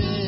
change.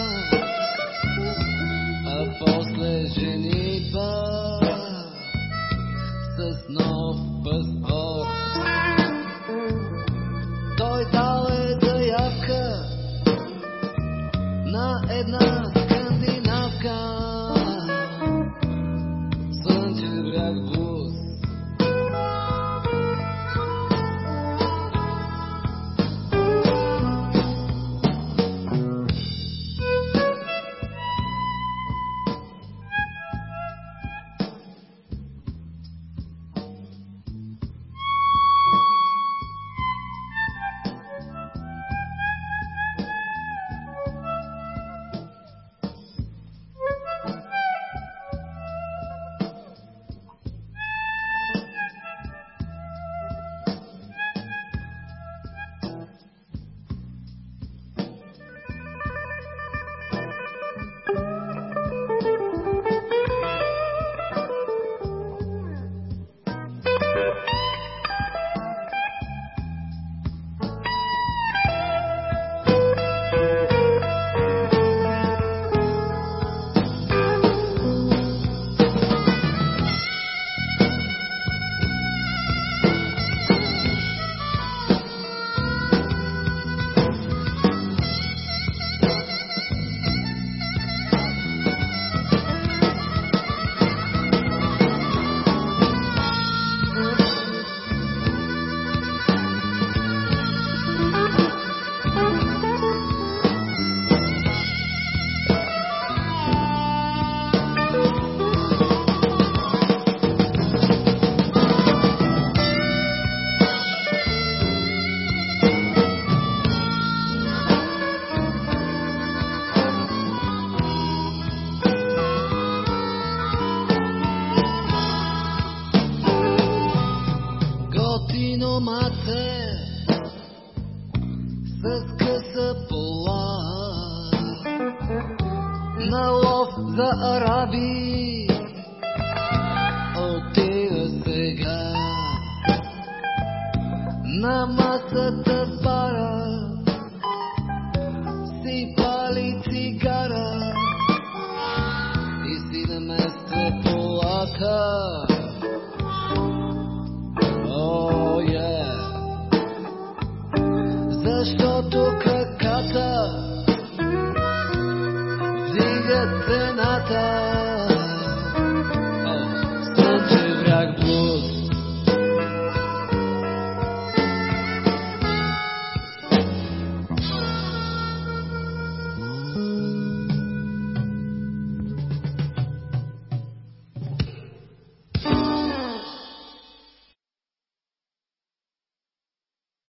с къса. На лов за араби отива сега на масата 人と